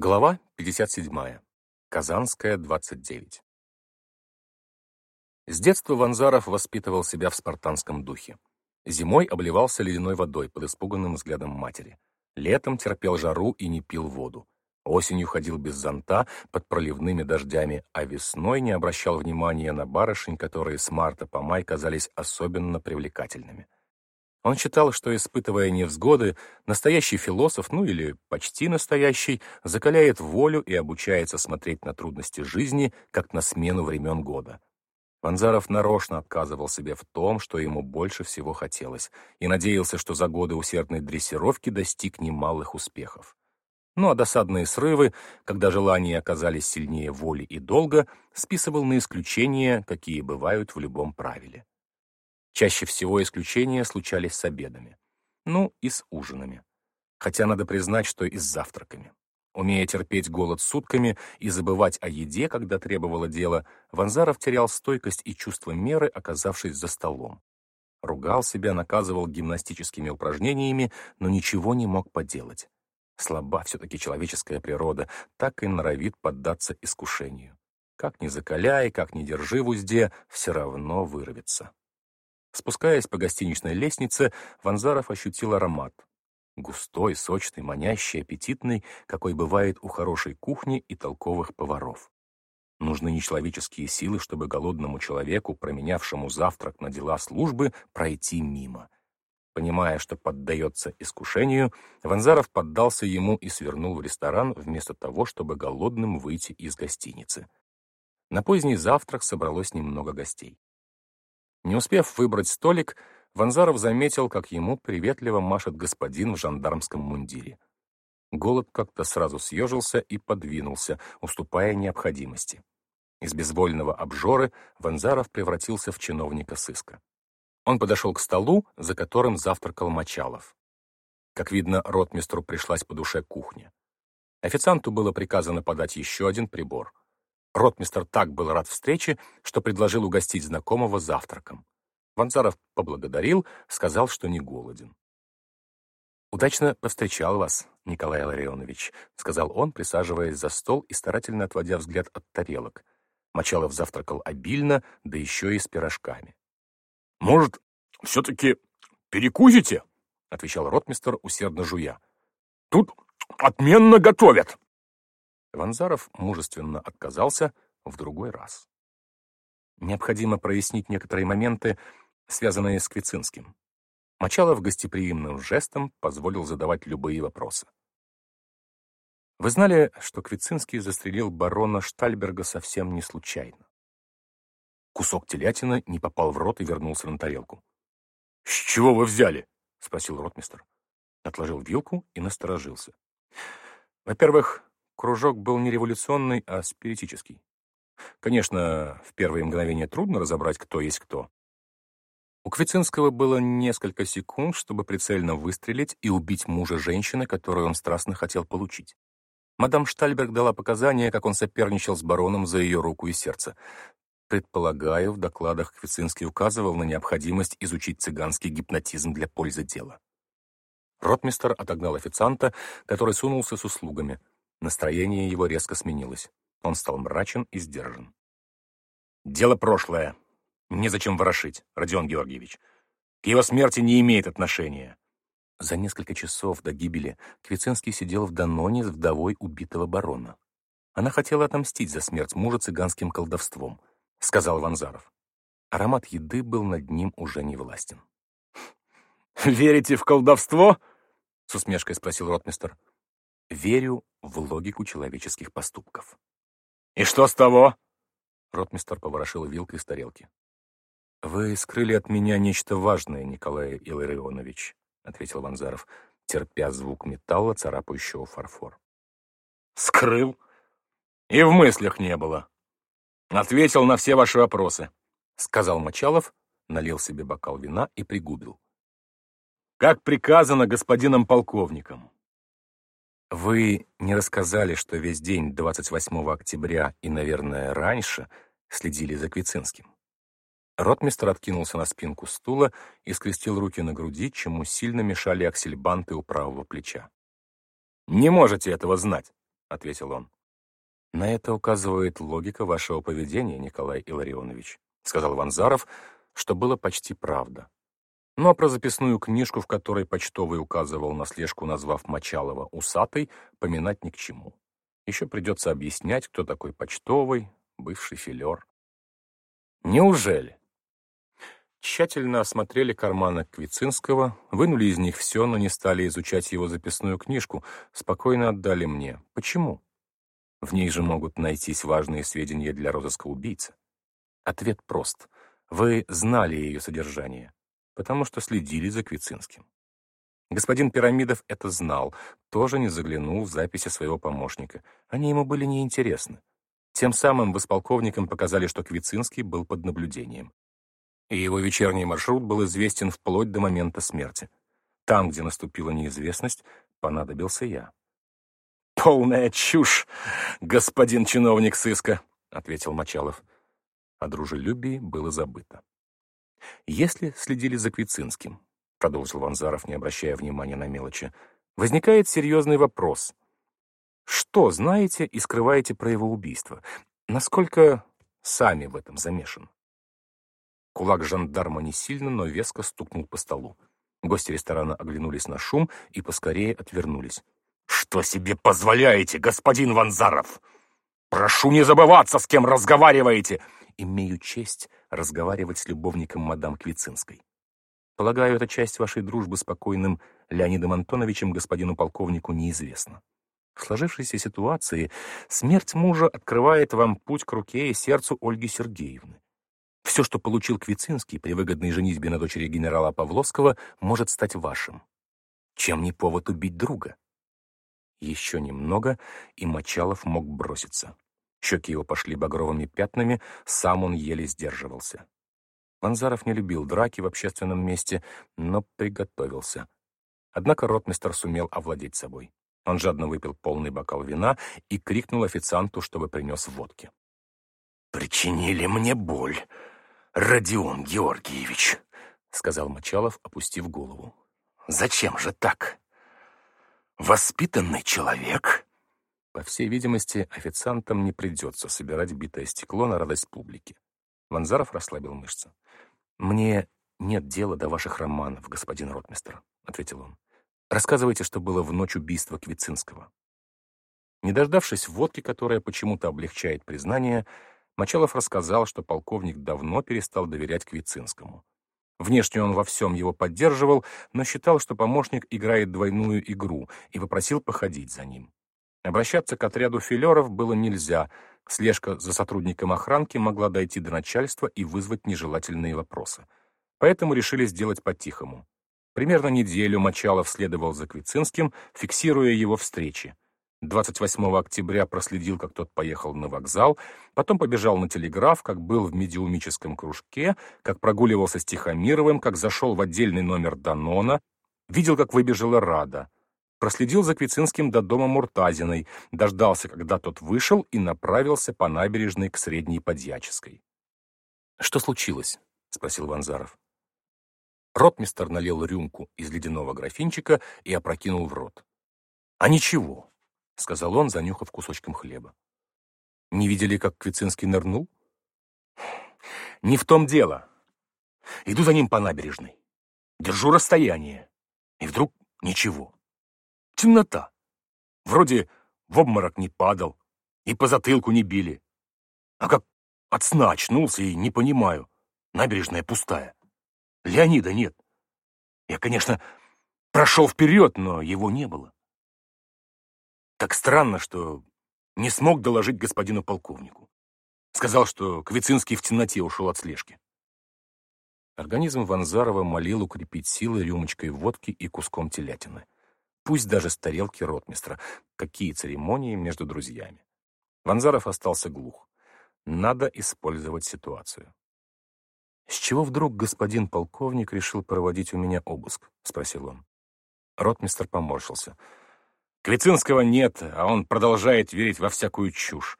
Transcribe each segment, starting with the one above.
Глава 57. Казанская, 29. С детства Ванзаров воспитывал себя в спартанском духе. Зимой обливался ледяной водой под испуганным взглядом матери. Летом терпел жару и не пил воду. Осенью ходил без зонта под проливными дождями, а весной не обращал внимания на барышень, которые с марта по май казались особенно привлекательными. Он считал, что, испытывая невзгоды, настоящий философ, ну или почти настоящий, закаляет волю и обучается смотреть на трудности жизни, как на смену времен года. Ванзаров нарочно отказывал себе в том, что ему больше всего хотелось, и надеялся, что за годы усердной дрессировки достиг немалых успехов. Ну а досадные срывы, когда желания оказались сильнее воли и долга, списывал на исключения, какие бывают в любом правиле. Чаще всего исключения случались с обедами. Ну, и с ужинами. Хотя надо признать, что и с завтраками. Умея терпеть голод сутками и забывать о еде, когда требовало дело, Ванзаров терял стойкость и чувство меры, оказавшись за столом. Ругал себя, наказывал гимнастическими упражнениями, но ничего не мог поделать. Слаба все-таки человеческая природа, так и норовит поддаться искушению. Как ни закаляй, как ни держи в узде, все равно вырвется. Спускаясь по гостиничной лестнице, Ванзаров ощутил аромат. Густой, сочный, манящий, аппетитный, какой бывает у хорошей кухни и толковых поваров. Нужны нечеловеческие силы, чтобы голодному человеку, променявшему завтрак на дела службы, пройти мимо. Понимая, что поддается искушению, Ванзаров поддался ему и свернул в ресторан вместо того, чтобы голодным выйти из гостиницы. На поздний завтрак собралось немного гостей. Не успев выбрать столик, Ванзаров заметил, как ему приветливо машет господин в жандармском мундире. Голод как-то сразу съежился и подвинулся, уступая необходимости. Из безвольного обжоры Ванзаров превратился в чиновника сыска. Он подошел к столу, за которым завтракал Мочалов. Как видно, ротмистру пришлась по душе кухня. Официанту было приказано подать еще один прибор. Ротмистр так был рад встрече, что предложил угостить знакомого завтраком. Ванзаров поблагодарил, сказал, что не голоден. «Удачно повстречал вас, Николай Ларионович», — сказал он, присаживаясь за стол и старательно отводя взгляд от тарелок. Мочалов завтракал обильно, да еще и с пирожками. «Может, все-таки перекусите?» — отвечал ротмистер, усердно жуя. «Тут отменно готовят!» Ванзаров мужественно отказался в другой раз. Необходимо прояснить некоторые моменты, связанные с Квицинским. Мочалов гостеприимным жестом позволил задавать любые вопросы. Вы знали, что Квицинский застрелил барона Штальберга совсем не случайно? Кусок телятины не попал в рот и вернулся на тарелку. «С чего вы взяли?» — спросил ротмистр. Отложил вилку и насторожился. Во-первых, кружок был не революционный, а спиритический. Конечно, в первые мгновения трудно разобрать, кто есть кто. У Квицинского было несколько секунд, чтобы прицельно выстрелить и убить мужа женщины, которую он страстно хотел получить. Мадам Штальберг дала показания, как он соперничал с бароном за ее руку и сердце. Предполагаю, в докладах Квицинский указывал на необходимость изучить цыганский гипнотизм для пользы дела. Ротмистер отогнал официанта, который сунулся с услугами. Настроение его резко сменилось. Он стал мрачен и сдержан. «Дело прошлое. Незачем ворошить, Родион Георгиевич. К его смерти не имеет отношения». За несколько часов до гибели Квицинский сидел в Даноне с вдовой убитого барона. Она хотела отомстить за смерть мужа цыганским колдовством. — сказал Ванзаров. Аромат еды был над ним уже не властен. «Верите в колдовство?» — с усмешкой спросил ротмистер. «Верю в логику человеческих поступков». «И что с того?» Ротмистер поворошил вилкой из тарелки. «Вы скрыли от меня нечто важное, Николай Илларионович», — ответил Ванзаров, терпя звук металла, царапающего фарфор. «Скрыл? И в мыслях не было. Ответил на все ваши вопросы, сказал Мочалов, налил себе бокал вина и пригубил. Как приказано господином полковником. Вы не рассказали, что весь день 28 октября и, наверное, раньше следили за Квицинским. Ротмистр откинулся на спинку стула и скрестил руки на груди, чему сильно мешали аксельбанты у правого плеча. «Не можете этого знать», — ответил он. «На это указывает логика вашего поведения, Николай Илларионович», — сказал Ванзаров, что было почти правда. Ну а про записную книжку, в которой почтовый указывал на слежку, назвав Мочалова усатой, поминать ни к чему. Еще придется объяснять, кто такой почтовый, бывший филер. Неужели? Тщательно осмотрели карманы Квицинского, вынули из них все, но не стали изучать его записную книжку, спокойно отдали мне. Почему? В ней же могут найтись важные сведения для розыска убийцы. Ответ прост. Вы знали ее содержание, потому что следили за Квицинским. Господин Пирамидов это знал, тоже не заглянул в записи своего помощника. Они ему были неинтересны. Тем самым полковником показали, что Квицинский был под наблюдением и его вечерний маршрут был известен вплоть до момента смерти. Там, где наступила неизвестность, понадобился я. «Полная чушь, господин чиновник сыска», — ответил Мочалов. О дружелюбии было забыто. «Если следили за Квицинским», — продолжил Ванзаров, не обращая внимания на мелочи, «возникает серьезный вопрос. Что знаете и скрываете про его убийство? Насколько сами в этом замешаны?» Кулак жандарма не сильно, но веско стукнул по столу. Гости ресторана оглянулись на шум и поскорее отвернулись. «Что себе позволяете, господин Ванзаров? Прошу не забываться, с кем разговариваете!» «Имею честь разговаривать с любовником мадам Квицинской. Полагаю, эта часть вашей дружбы с покойным Леонидом Антоновичем господину полковнику неизвестна. В сложившейся ситуации смерть мужа открывает вам путь к руке и сердцу Ольги Сергеевны. Все, что получил Квицинский при выгодной женитьбе на дочери генерала Павловского, может стать вашим. Чем не повод убить друга? Еще немного, и Мочалов мог броситься. Щеки его пошли багровыми пятнами, сам он еле сдерживался. Ванзаров не любил драки в общественном месте, но приготовился. Однако ротмистер сумел овладеть собой. Он жадно выпил полный бокал вина и крикнул официанту, чтобы принес водки. «Причинили мне боль», «Родион Георгиевич», — сказал Мочалов, опустив голову. «Зачем же так? Воспитанный человек». По всей видимости, официантам не придется собирать битое стекло на радость публики. Ванзаров расслабил мышцы. «Мне нет дела до ваших романов, господин ротмистер», — ответил он. «Рассказывайте, что было в ночь убийства Квицинского». Не дождавшись водки, которая почему-то облегчает признание, Мочалов рассказал, что полковник давно перестал доверять Квицинскому. Внешне он во всем его поддерживал, но считал, что помощник играет двойную игру, и попросил походить за ним. Обращаться к отряду филеров было нельзя, слежка за сотрудником охранки могла дойти до начальства и вызвать нежелательные вопросы. Поэтому решили сделать по-тихому. Примерно неделю Мочалов следовал за Квицинским, фиксируя его встречи. 28 октября проследил, как тот поехал на вокзал, потом побежал на телеграф, как был в медиумическом кружке, как прогуливался с Тихомировым, как зашел в отдельный номер Данона, видел, как выбежала Рада. Проследил за Квицинским до дома Муртазиной, дождался, когда тот вышел, и направился по набережной к Средней Подьяческой. «Что случилось?» — спросил Ванзаров. Ротмистер налил рюмку из ледяного графинчика и опрокинул в рот. «А ничего», — сказал он, занюхав кусочком хлеба. «Не видели, как Квицинский нырнул?» «Не в том дело. Иду за ним по набережной. Держу расстояние. И вдруг ничего. Темнота. Вроде в обморок не падал, и по затылку не били. А как от сна очнулся и не понимаю. Набережная пустая. Леонида нет. Я, конечно, прошел вперед, но его не было. Так странно, что не смог доложить господину полковнику. Сказал, что Квицинский в темноте ушел от слежки. Организм Ванзарова молил укрепить силы рюмочкой водки и куском телятины. Пусть даже с тарелки ротмистра. Какие церемонии между друзьями. Ванзаров остался глух. Надо использовать ситуацию. «С чего вдруг господин полковник решил проводить у меня обыск?» — спросил он. Ротмистр поморщился — Квицинского нет, а он продолжает верить во всякую чушь.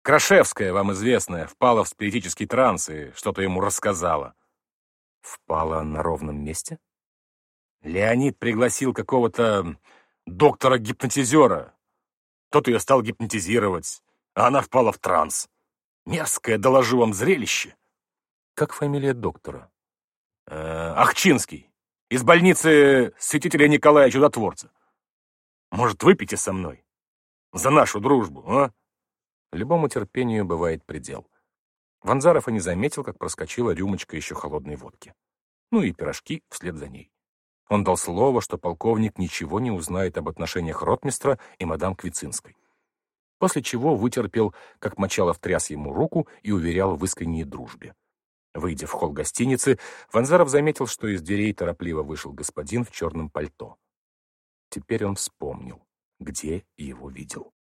Крашевская, вам известная, впала в спиритический транс и что-то ему рассказала. Впала на ровном месте? Леонид пригласил какого-то доктора-гипнотизера. Тот ее стал гипнотизировать, а она впала в транс. Мерзкое, доложу вам, зрелище. Как фамилия доктора? Э, Ахчинский. Из больницы святителя Николая Чудотворца. Может, выпейте со мной? За нашу дружбу, а? Любому терпению бывает предел. Ванзаров и не заметил, как проскочила рюмочка еще холодной водки. Ну и пирожки вслед за ней. Он дал слово, что полковник ничего не узнает об отношениях ротмистра и мадам Квицинской. После чего вытерпел, как Мочалов тряс ему руку и уверял в искренней дружбе. Выйдя в холл гостиницы, Ванзаров заметил, что из дверей торопливо вышел господин в черном пальто. Теперь он вспомнил, где его видел.